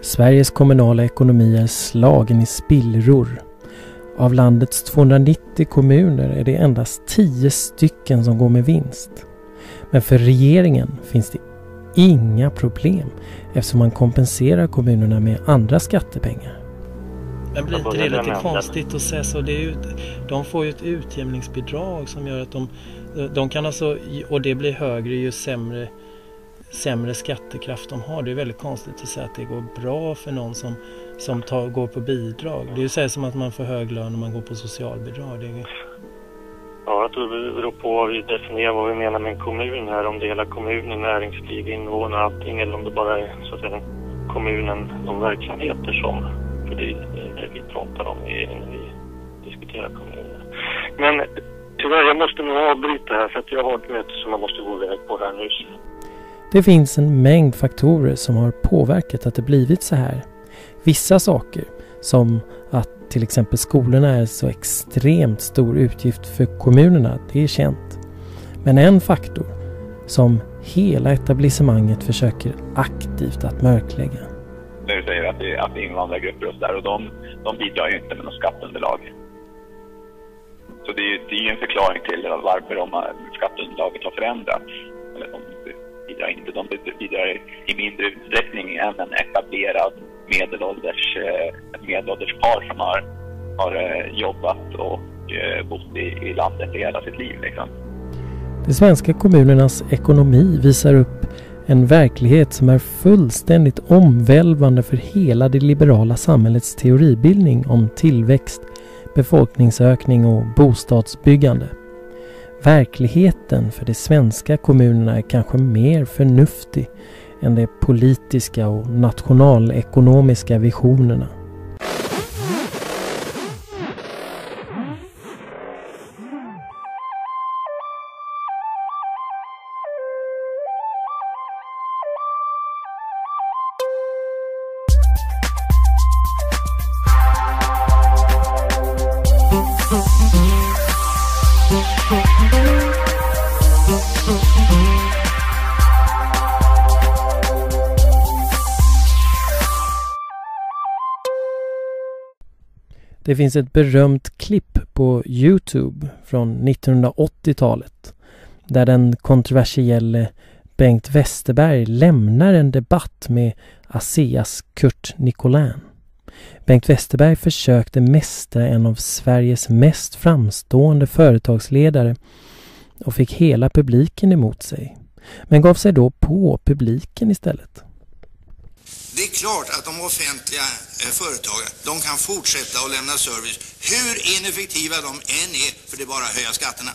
Sveriges kommunala ekonomi är slagen i spillror. Av landets 290 kommuner är det endast 10 stycken som går med vinst. Men för regeringen finns det inga problem eftersom man kompenserar kommunerna med andra skattepengar. Men blir inte det lite konstigt att säga så? Det är ju, de får ju ett utjämningsbidrag som gör att de, de kan alltså, och det blir högre ju sämre, sämre skattekraft de har. Det är väldigt konstigt att säga att det går bra för någon som, som tar, går på bidrag. Det är ju så som att man får hög lön om man går på socialbidrag. Det är... Ja, jag tror det beror på vad vi definierar vad vi menar med en kommun här. Om det är hela kommunen, näringsliv, invånare, allting eller om det bara är så att säga, kommunen, de verksamheter som för det är det vi pratar om när vi diskuterar kommuner. Men tyvärr, jag måste nog avbryta här för att jag har ett möte som jag måste gå iväg på här nu. Det finns en mängd faktorer som har påverkat att det blivit så här. Vissa saker, som att till exempel skolorna är så extremt stor utgift för kommunerna, det är känt. Men en faktor som hela etablissemanget försöker aktivt att mörklägga Nu du säger att det, att det är invandrargrupper och sådär och de, de bidrar ju inte med något skatteunderlag. Så det är, det är ju en förklaring till varför de, skatteunderlaget har förändrats. Eller de bidrar inte, de bidrar i mindre utsträckning än en etablerad medelålders, eh, ett medelålders par som har, har eh, jobbat och eh, bott i, i landet i hela sitt liv. Liksom. De svenska kommunernas ekonomi visar upp en verklighet som är fullständigt omvälvande för hela det liberala samhällets teoribildning om tillväxt, befolkningsökning och bostadsbyggande. Verkligheten för de svenska kommunerna är kanske mer förnuftig än de politiska och nationalekonomiska visionerna. Det finns ett berömt klipp på Youtube från 1980-talet där den kontroversielle Bengt Westerberg lämnar en debatt med ASEAs Kurt Nicolin. Bengt Westerberg försökte mästra en av Sveriges mest framstående företagsledare och fick hela publiken emot sig. Men gav sig då på publiken istället. Det är klart att de offentliga eh, företagen, de kan fortsätta att lämna service hur ineffektiva de än är, för det är bara att höja skatterna.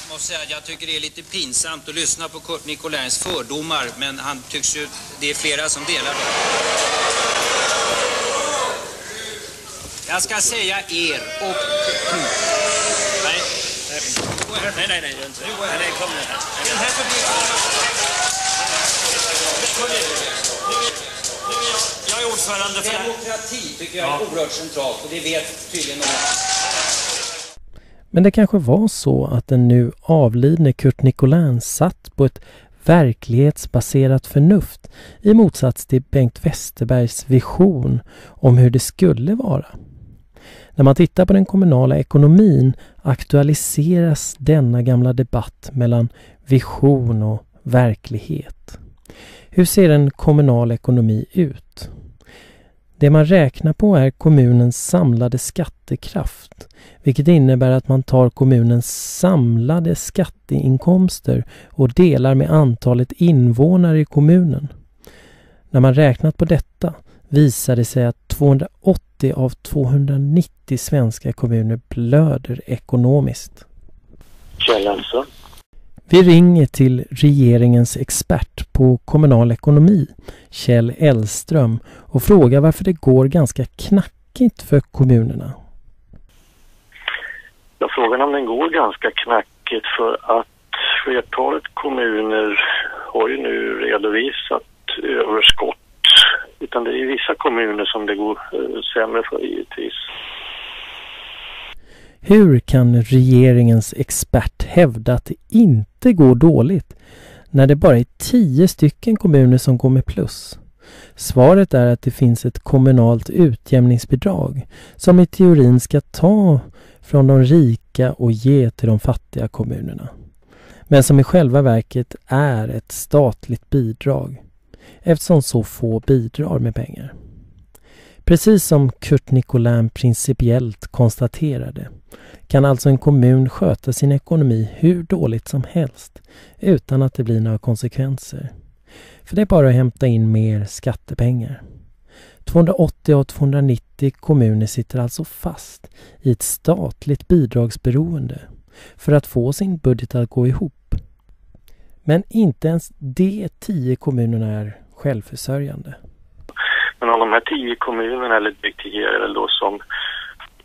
Jag måste säga att jag tycker det är lite pinsamt att lyssna på Kurt Nicolins fördomar, men han tycks ju, det är flera som delar dem. Jag ska säga er och... Nej, nej, nej, nej, nej, nej, kom nu här. Den här publiken... Jag är ordförande för... Demokrati tycker jag är oerhört centralt och det vet tydligen många. Men det kanske var så att den nu avlidne Kurt Nicolin satt på ett verklighetsbaserat förnuft i motsats till Bengt Westerbergs vision om hur det skulle vara. När man tittar på den kommunala ekonomin aktualiseras denna gamla debatt mellan vision och verklighet. Hur ser en kommunal ekonomi ut? Det man räknar på är kommunens samlade skattekraft, vilket innebär att man tar kommunens samlade skatteinkomster och delar med antalet invånare i kommunen. När man räknat på detta visar det sig att 280 av 290 svenska kommuner blöder ekonomiskt. Kjell alltså? Vi ringer till regeringens expert på kommunal ekonomi, Kjell Ellström, och frågar varför det går ganska knackigt för kommunerna. Ja, frågan om den går ganska knackigt för att flertalet kommuner har ju nu redovisat överskott. Utan det är vissa kommuner som det går eh, sämre för givetvis. Hur kan regeringens expert hävda att det inte går dåligt när det bara är tio stycken kommuner som går med plus? Svaret är att det finns ett kommunalt utjämningsbidrag som i teorin ska ta från de rika och ge till de fattiga kommunerna. Men som i själva verket är ett statligt bidrag eftersom så få bidrar med pengar. Precis som Kurt Nicolin principiellt konstaterade kan alltså en kommun sköta sin ekonomi hur dåligt som helst utan att det blir några konsekvenser. För det är bara att hämta in mer skattepengar. 280 av 290 kommuner sitter alltså fast i ett statligt bidragsberoende för att få sin budget att gå ihop. Men inte ens de tio kommunerna är självförsörjande. Men av de här tio kommunerna, eller drygt tio är väl då som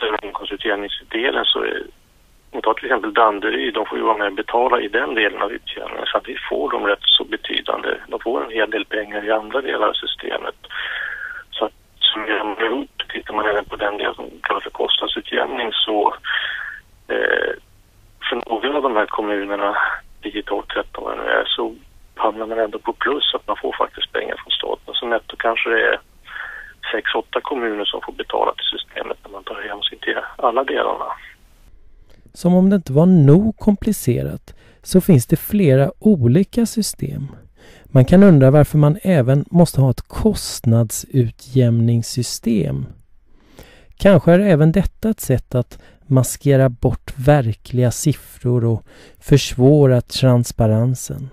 den inkomstutjämningsdelen så ta om tar till exempel Danderyd, de får ju vara med och betala i den delen av utjämningen så att vi får dem rätt så betydande. De får en hel del pengar i andra delar av systemet. Så att som ihop, tittar man även på den del som kallas för kostnadsutjämning så eh, för några av de här kommunerna, 10, 12, 13 vad det nu är, så hamnar man ändå på plus att man får faktiskt pengar från staten. Så netto kanske det är 6-8 kommuner som får betala till systemet när man tar hänsyn till alla delarna. Som om det inte var nog komplicerat så finns det flera olika system. Man kan undra varför man även måste ha ett kostnadsutjämningssystem. Kanske är även detta ett sätt att maskera bort verkliga siffror och försvåra transparensen.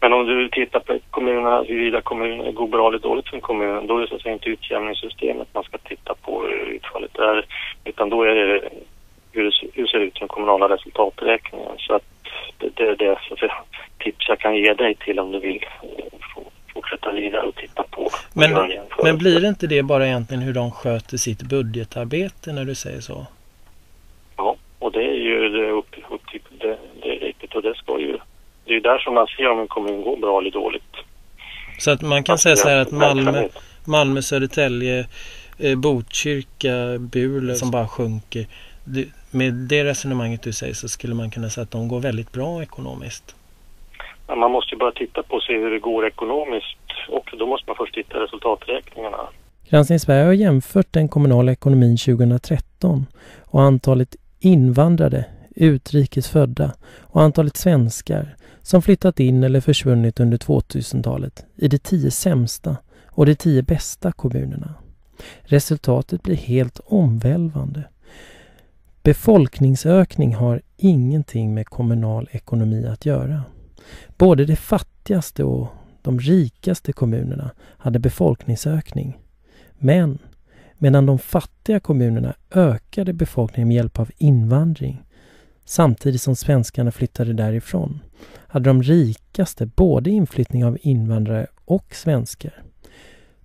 Men om du tittar på kommunerna, huruvida kommuner går bra eller dåligt för en kommun, då är det så att säga inte utjämningssystemet man ska titta på utfallet är, utan då är det hur det, hur det ser ut i den kommunala resultaträkningen. Så att det, det är det så tips jag kan ge dig till om du vill eh, fortsätta vidare och titta på. Men, men blir inte det bara egentligen hur de sköter sitt budgetarbete när du säger så? Ja, och det är ju det upp, upp till det, det är riktigt och det ska ju det är ju där som man ser om en kommun går bra eller dåligt. Så att man kan att säga så här att Malmö, Malmö Södertälje, eh, Botkyrka, Burlöv som bara sjunker. Det, med det resonemanget du säger så skulle man kunna säga att de går väldigt bra ekonomiskt. Ja, man måste ju bara titta på och se hur det går ekonomiskt och då måste man först titta resultaträkningarna. Granskning Sverige har jämfört den kommunala ekonomin 2013 och antalet invandrare, utrikesfödda och antalet svenskar som flyttat in eller försvunnit under 2000-talet i de tio sämsta och de tio bästa kommunerna. Resultatet blir helt omvälvande. Befolkningsökning har ingenting med kommunal ekonomi att göra. Både de fattigaste och de rikaste kommunerna hade befolkningsökning. Men medan de fattiga kommunerna ökade befolkningen med hjälp av invandring samtidigt som svenskarna flyttade därifrån hade de rikaste både inflyttning av invandrare och svenskar.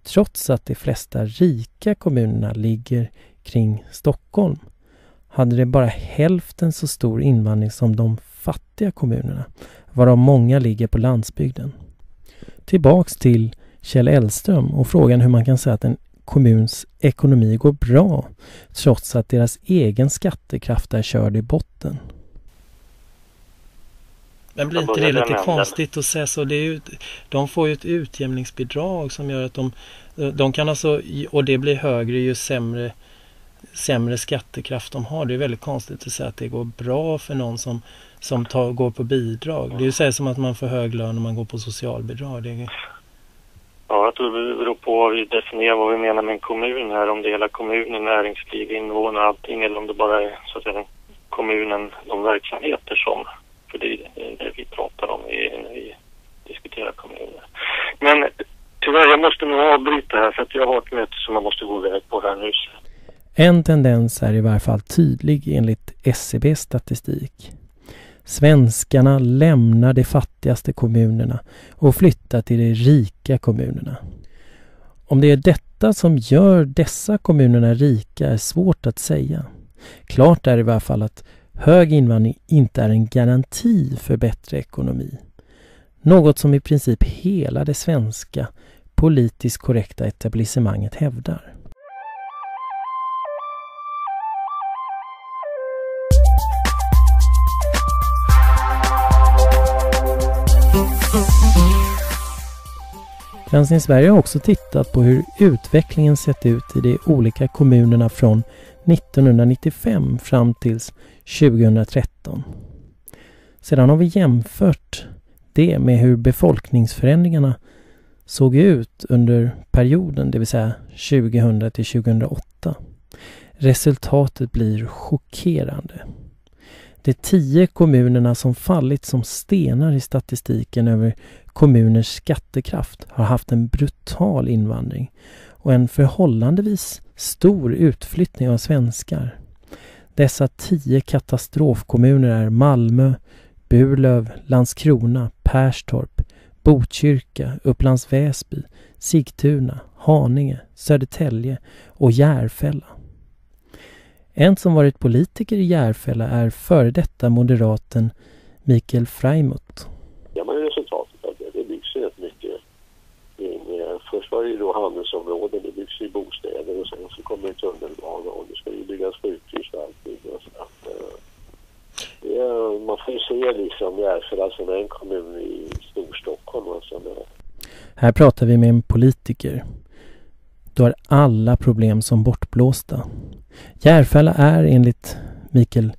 Trots att de flesta rika kommunerna ligger kring Stockholm hade de bara hälften så stor invandring som de fattiga kommunerna, varav många ligger på landsbygden. Tillbaks till Kjell Elström och frågan hur man kan säga att en kommuns ekonomi går bra trots att deras egen skattekraft är körd i botten. Men blir inte det lite konstigt att säga så? Det är ju, de får ju ett utjämningsbidrag som gör att de, de kan alltså, och det blir högre ju sämre sämre skattekraft de har. Det är väldigt konstigt att säga att det går bra för någon som, som tar, går på bidrag. Det är ju som att man får hög lön när man går på socialbidrag. Det är... Ja, jag tror det beror på vad vi definierar vad vi menar med en kommun här. Om det är hela kommunen, näringsliv, invånare, allting eller om det bara är så att säga, kommunen, de verksamheter som, för det är det vi pratar om när vi diskuterar kommuner. Men tyvärr, jag måste nog avbryta här för att jag har ett möte som jag måste gå iväg på här nu. En tendens är i varje fall tydlig enligt SCBs statistik. Svenskarna lämnar de fattigaste kommunerna och flyttar till de rika kommunerna. Om det är detta som gör dessa kommunerna rika är svårt att säga. Klart är i varje fall att hög invandring inte är en garanti för bättre ekonomi. Något som i princip hela det svenska politiskt korrekta etablissemanget hävdar. Granskning Sverige har också tittat på hur utvecklingen sett ut i de olika kommunerna från 1995 fram tills 2013. Sedan har vi jämfört det med hur befolkningsförändringarna såg ut under perioden, det vill säga 2000 till 2008. Resultatet blir chockerande. De tio kommunerna som fallit som stenar i statistiken över kommuners skattekraft har haft en brutal invandring och en förhållandevis stor utflyttning av svenskar. Dessa tio katastrofkommuner är Malmö, Burlöv, Landskrona, Perstorp, Botkyrka, Upplands Väsby, Sigtuna, Haninge, Södertälje och Järfälla. En som varit politiker i Järfälla är före detta moderaten Mikael Freimut. Ja, men resultatet av det, det byggs rätt mycket. Först var det ju då handelsområden, det byggs ju bostäder och sen så kommer det tunnelbana och det ska ju byggas sjukhus och allting. Så att, det, man får ju se liksom Järfälla som en kommun i Storstockholm. Alltså Här pratar vi med en politiker. Då är alla problem som bortblåsta. Järfälla är enligt Mikael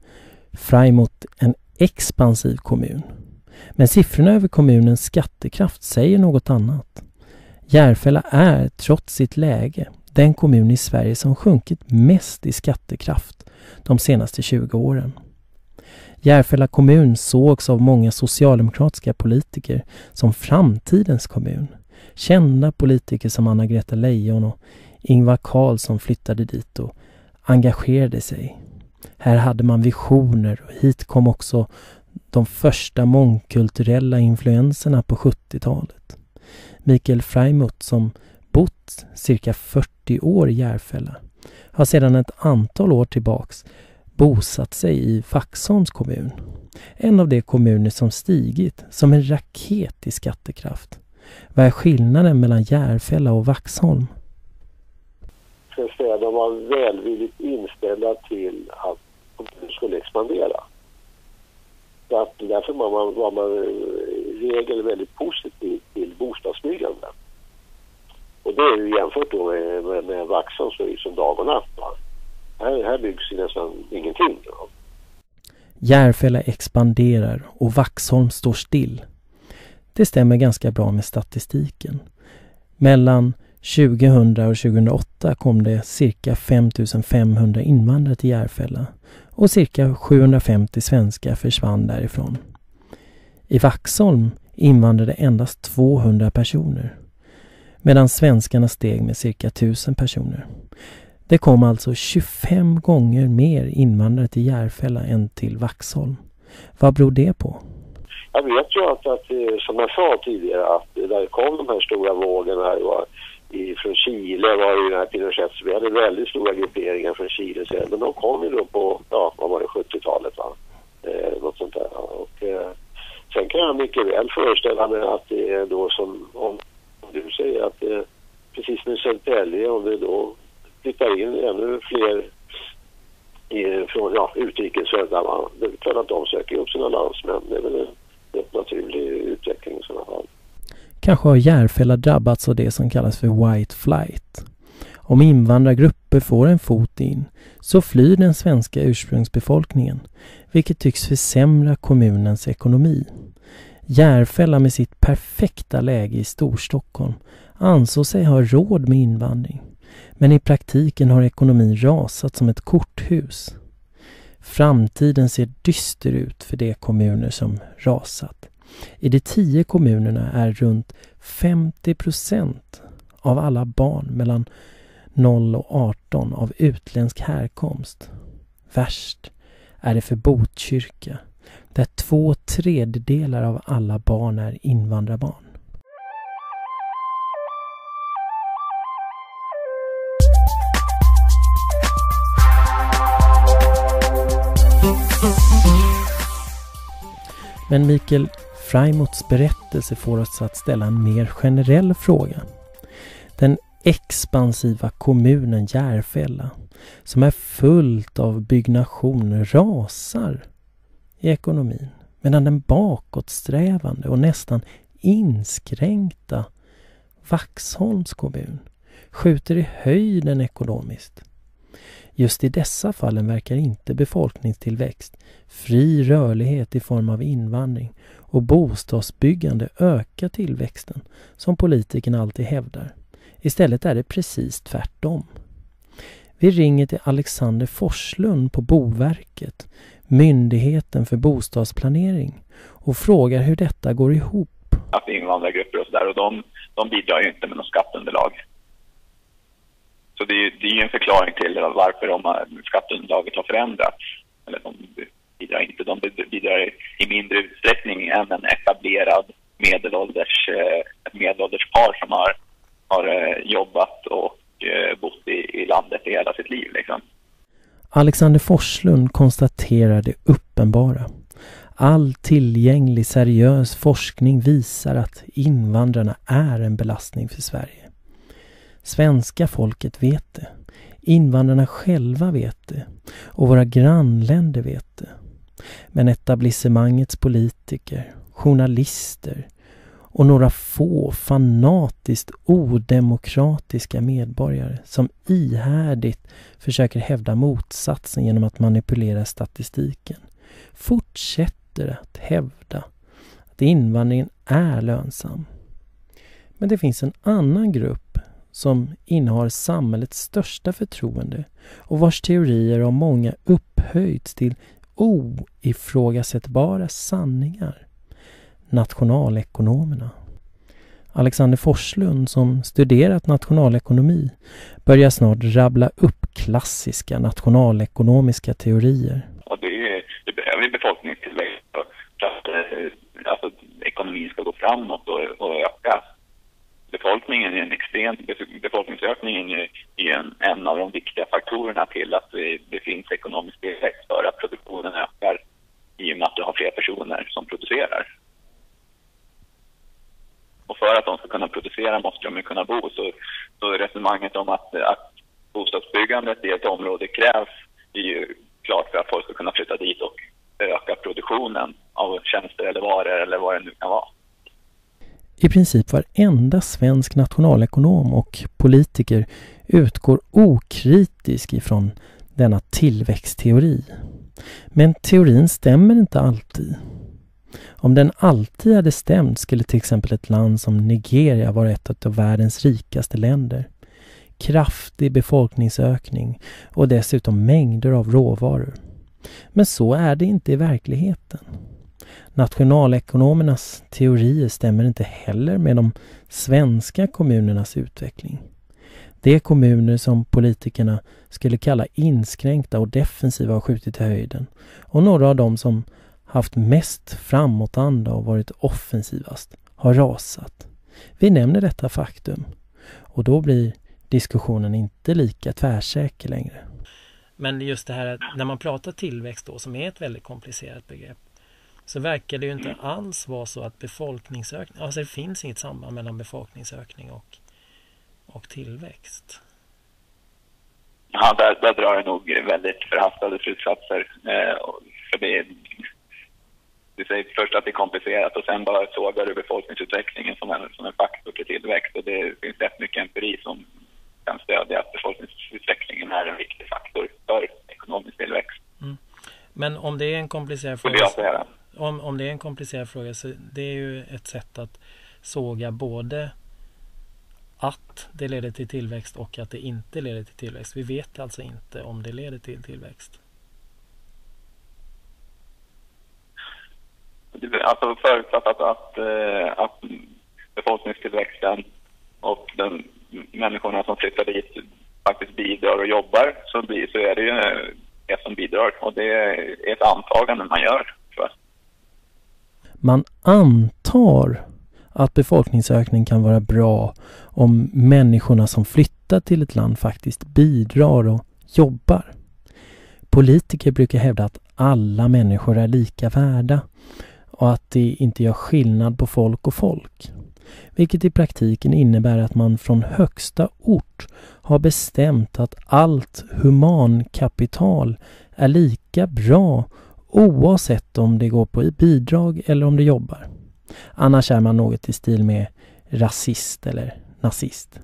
Freimut en expansiv kommun. Men siffrorna över kommunens skattekraft säger något annat. Järfälla är, trots sitt läge, den kommun i Sverige som sjunkit mest i skattekraft de senaste 20 åren. Järfälla kommun sågs av många socialdemokratiska politiker som framtidens kommun. Kända politiker som Anna-Greta Leijon och Ingvar Carlsson flyttade dit och engagerade sig. Här hade man visioner och hit kom också de första mångkulturella influenserna på 70-talet. Mikael Freimut som bott cirka 40 år i Järfälla har sedan ett antal år tillbaks bosatt sig i Vaxholms kommun. En av de kommuner som stigit som en raket i skattekraft. Vad är skillnaden mellan Järfälla och Vaxholm? Ska jag säga, De var välvilligt inställda till att kommunen skulle expandera. Så att därför var man, var man i regel väldigt positiv till bostadsbyggande. Och det är ju jämfört då med, med, med Vaxholm så är det som dag och natt. Va? Här, här byggs ju nästan ingenting. Då. Järfälla expanderar och Vaxholm står still. Det stämmer ganska bra med statistiken. Mellan 2000 och 2008 kom det cirka 5500 invandrare till Järfälla och cirka 750 svenskar försvann därifrån. I Vaxholm invandrade endast 200 personer medan svenskarna steg med cirka 1000 personer. Det kom alltså 25 gånger mer invandrare till Järfälla än till Vaxholm. Vad beror det på? Jag vet ju att, att eh, som jag sa tidigare, att där kom de här stora vågorna var från Chile var det ju den här Pinochet, vi hade väldigt stora grupperingar från Chile men de kom ju då på, ja vad var det, 70-talet va? Eh, något sånt där. Och, eh, sen kan jag mycket väl föreställa mig att det är då som, om du säger att det, precis som i Södertälje, om det då flyttar in ännu fler i, från ja, utrikesfödda. Det är klart att de söker upp sina landsmän. Det är väl en helt naturlig utveckling i sådana fall. Kanske har Järfälla drabbats av det som kallas för white flight. Om invandrargrupper får en fot in så flyr den svenska ursprungsbefolkningen, vilket tycks försämra kommunens ekonomi. Järfälla med sitt perfekta läge i Storstockholm ansåg sig ha råd med invandring. Men i praktiken har ekonomin rasat som ett korthus. Framtiden ser dyster ut för de kommuner som rasat. I de tio kommunerna är runt 50 procent av alla barn mellan 0 och 18 av utländsk härkomst. Värst är det för Botkyrka där två tredjedelar av alla barn är invandrarbarn. Men Mikael Freimuts berättelse får oss att ställa en mer generell fråga. Den expansiva kommunen Järfälla, som är fullt av byggnation, rasar i ekonomin medan den bakåtsträvande och nästan inskränkta Vaxholms kommun skjuter i höjden ekonomiskt. Just i dessa fallen verkar inte befolkningstillväxt, fri rörlighet i form av invandring och bostadsbyggande öka tillväxten, som politikerna alltid hävdar. Istället är det precis tvärtom. Vi ringer till Alexander Forslund på Boverket, Myndigheten för bostadsplanering, och frågar hur detta går ihop. Att invandrargrupper och sådär, och de, de bidrar ju inte med något skatteunderlag. Så det är, det är en förklaring till varför de, skatteunderlaget har förändrats. Eller de bidrar inte, de bidrar i mindre utsträckning än en etablerad medelålders, eh, ett medelålders par som har, har eh, jobbat och eh, bott i, i landet i hela sitt liv. Liksom. Alexander Forslund konstaterar det uppenbara. All tillgänglig seriös forskning visar att invandrarna är en belastning för Sverige. Svenska folket vet det. Invandrarna själva vet det. Och våra grannländer vet det. Men etablissemangets politiker, journalister och några få fanatiskt odemokratiska medborgare som ihärdigt försöker hävda motsatsen genom att manipulera statistiken fortsätter att hävda att invandringen är lönsam. Men det finns en annan grupp som innehar samhällets största förtroende och vars teorier av många upphöjts till oifrågasättbara sanningar. Nationalekonomerna. Alexander Forslund som studerat nationalekonomi börjar snart rabbla upp klassiska nationalekonomiska teorier. Ja, det, är, det behöver befolkningstillväxt för att eh, alltså, ekonomin ska gå framåt och, och öka befolkningen är en extrem befolkningsökning är, en, en av de viktiga faktorerna till att det, det finns ekonomisk tillväxt för att produktionen ökar i och med att du har fler personer som producerar. Och för att de ska kunna producera måste de ju kunna bo. Så, så resonemanget om att, att bostadsbyggandet i ett område krävs är ju klart för att folk ska kunna flytta dit och öka produktionen av tjänster eller varor eller vad det nu kan vara. I princip varenda svensk nationalekonom och politiker utgår okritisk ifrån denna tillväxtteori. Men teorin stämmer inte alltid. Om den alltid hade stämt skulle till exempel ett land som Nigeria vara ett av världens rikaste länder. Kraftig befolkningsökning och dessutom mängder av råvaror. Men så är det inte i verkligheten. Nationalekonomernas teorier stämmer inte heller med de svenska kommunernas utveckling. Det är kommuner som politikerna skulle kalla inskränkta och defensiva har skjutit i höjden och några av dem som haft mest framåtanda och varit offensivast har rasat. Vi nämner detta faktum och då blir diskussionen inte lika tvärsäker längre. Men just det här att när man pratar tillväxt då som är ett väldigt komplicerat begrepp så verkar det ju inte alls vara så att befolkningsökning, alltså det finns inget samband mellan befolkningsökning och, och tillväxt. Ja, där, där drar jag nog väldigt förhastade slutsatser. Eh, för det, du säger först att det är komplicerat och sen bara sågar du befolkningsutvecklingen som en, som en faktor till tillväxt. Och det finns rätt mycket empiri som kan stödja att befolkningsutvecklingen är en viktig faktor för ekonomisk tillväxt. Mm. Men om det är en komplicerad fråga om, om det är en komplicerad fråga så det är ju ett sätt att såga både att det leder till tillväxt och att det inte leder till tillväxt. Vi vet alltså inte om det leder till tillväxt. Alltså förutsatt att, att, eh, att befolkningstillväxten och den människorna som flyttar dit faktiskt bidrar och jobbar så, blir, så är det ju det som bidrar och det är ett antagande man gör. Man antar att befolkningsökning kan vara bra om människorna som flyttar till ett land faktiskt bidrar och jobbar. Politiker brukar hävda att alla människor är lika värda och att det inte gör skillnad på folk och folk. Vilket i praktiken innebär att man från högsta ort har bestämt att allt humankapital är lika bra oavsett om det går på bidrag eller om det jobbar. Annars är man något i stil med rasist eller nazist.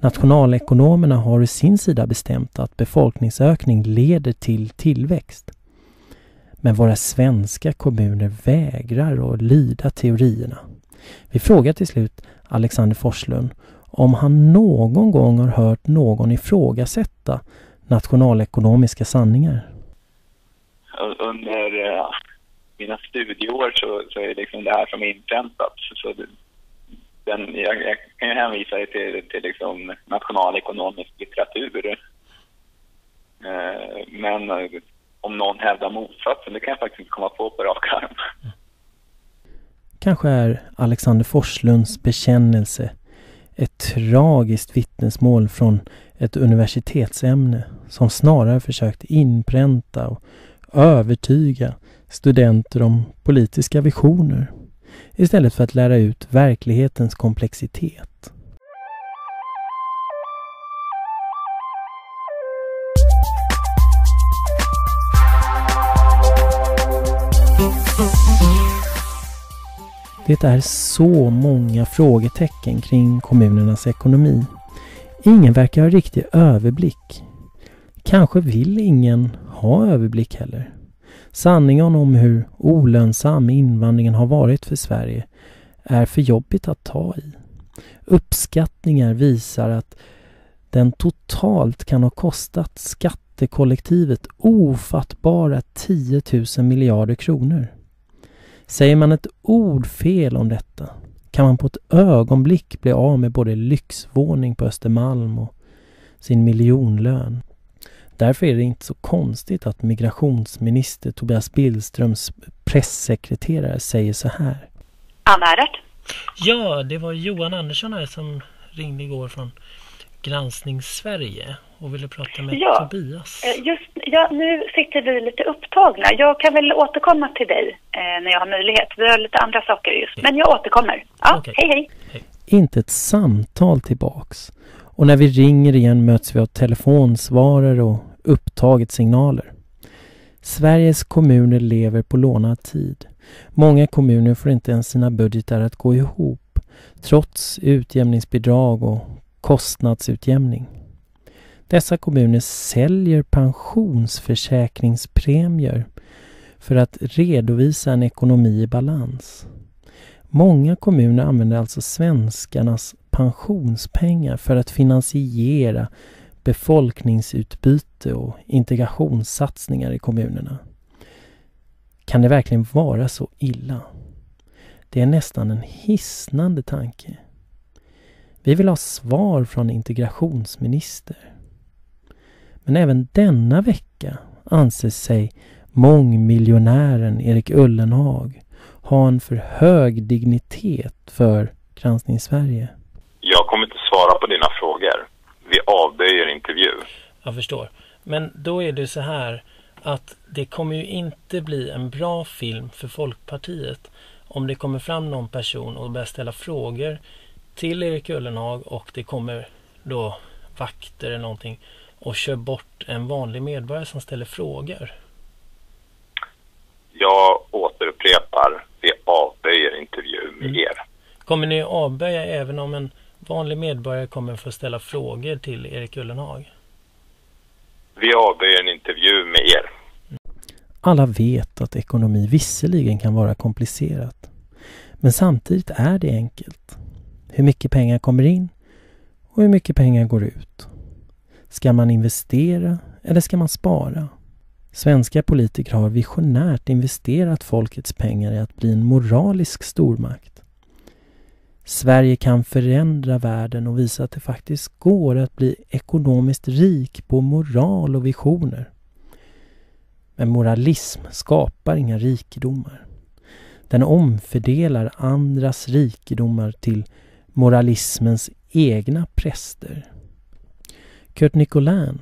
Nationalekonomerna har å sin sida bestämt att befolkningsökning leder till tillväxt. Men våra svenska kommuner vägrar att lyda teorierna. Vi frågar till slut Alexander Forslund om han någon gång har hört någon ifrågasätta nationalekonomiska sanningar. Eh, under uh, mina studieår så, så är det liksom det här som är inpräntat. Så det, den, jag, jag, kan ju hänvisa dig till, till liksom nationalekonomisk litteratur. Uh, men uh, om någon hävdar motsatsen, det kan jag faktiskt inte komma på på rak arm. Kanske är Alexander Forslunds bekännelse ett tragiskt vittnesmål från ett universitetsämne som snarare försökt inpränta och övertyga studenter om politiska visioner istället för att lära ut verklighetens komplexitet. Det är så många frågetecken kring kommunernas ekonomi. Ingen verkar ha riktig överblick. Kanske vill ingen ha överblick heller. Sanningen om hur olönsam invandringen har varit för Sverige är för jobbigt att ta i. Uppskattningar visar att den totalt kan ha kostat skattekollektivet ofattbara 10 000 miljarder kronor. Säger man ett ord fel om detta kan man på ett ögonblick bli av med både lyxvåning på Östermalm och sin miljonlön. Därför är det inte så konstigt att migrationsminister Tobias Billströms pressekreterare säger så här. Anna Erdert? Ja, det var Johan Andersson här som ringde igår från Granskning Sverige och ville prata med ja, Tobias. Eh, just, ja, nu sitter vi lite upptagna. Jag kan väl återkomma till dig eh, när jag har möjlighet. Vi har lite andra saker just. Men jag återkommer. Ja, okay. hej, hej hej. Inte ett samtal tillbaks. Och när vi ringer igen möts vi av telefonsvarare och upptagit signaler. Sveriges kommuner lever på lånad tid. Många kommuner får inte ens sina budgetar att gå ihop trots utjämningsbidrag och kostnadsutjämning. Dessa kommuner säljer pensionsförsäkringspremier för att redovisa en ekonomi i balans. Många kommuner använder alltså svenskarnas pensionspengar för att finansiera befolkningsutbyte och integrationssatsningar i kommunerna. Kan det verkligen vara så illa? Det är nästan en hisnande tanke. Vi vill ha svar från integrationsminister. Men även denna vecka anser sig mångmiljonären Erik Ullenhag ha en för hög dignitet för Granskning Sverige. Jag kommer inte svara på dina frågor. Vi avböjer intervju. Jag förstår. Men då är det så här att det kommer ju inte bli en bra film för Folkpartiet om det kommer fram någon person och börjar ställa frågor till Erik Ullenhag och det kommer då vakter eller någonting och kör bort en vanlig medborgare som ställer frågor. Jag återupprepar, vi avböjer intervju med mm. er. Kommer ni avböja även om en vanlig medborgare kommer få ställa frågor till Erik Ullenhag? Vi avböjer en intervju med er. Alla vet att ekonomi visserligen kan vara komplicerat. Men samtidigt är det enkelt. Hur mycket pengar kommer in och hur mycket pengar går ut? Ska man investera eller ska man spara? Svenska politiker har visionärt investerat folkets pengar i att bli en moralisk stormakt. Sverige kan förändra världen och visa att det faktiskt går att bli ekonomiskt rik på moral och visioner. Men moralism skapar inga rikedomar. Den omfördelar andras rikedomar till moralismens egna präster. Kurt Nicolin,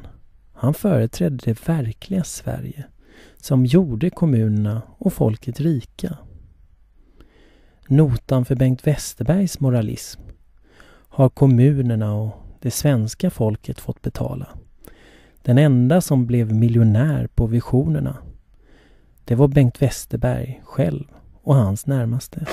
han företrädde det verkliga Sverige som gjorde kommunerna och folket rika. Notan för Bengt Westerbergs moralism har kommunerna och det svenska folket fått betala. Den enda som blev miljonär på visionerna, det var Bengt Westerberg själv och hans närmaste.